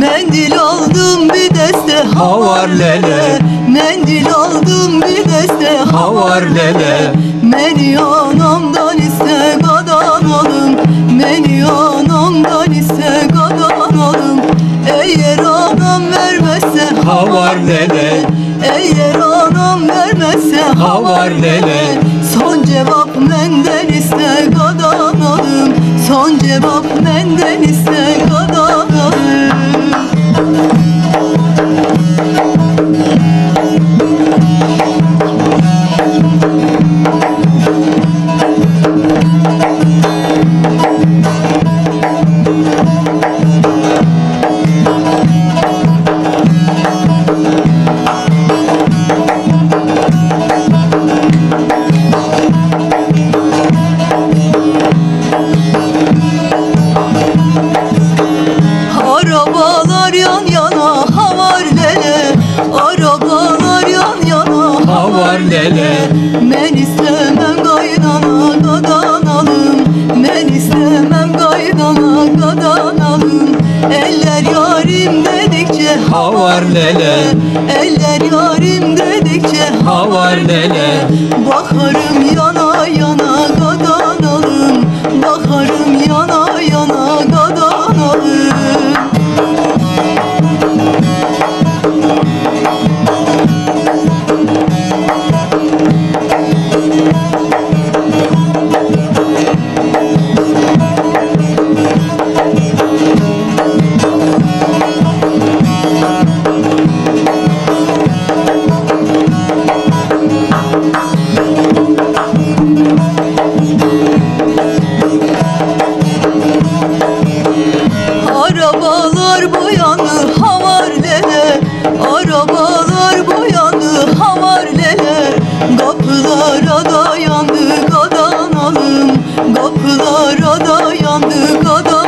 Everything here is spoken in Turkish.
Mendil Havar lele. Mendil aldım bir deste Havar lele. Beni anamdan iste gadan alım Beni anamdan iste gadan alım Eğer anam vermezse Havar lele. Eğer anam vermezse Havar lele. Son cevap menden iste gadan alım Son cevap menden iste gadan alım Havar lele. Ben istemem kaynana gadan alım Ben istemem kaynana gadan alım Eller yarim dedikçe Havar lele. Eller yarim dedikçe Havar lele. Bakarım yana Arabalar boyanı havar lele. Arabalar boyanı havar lele. Kapılara dayandı gadan alım Kapılara dayandı gadan alım Salhanin toy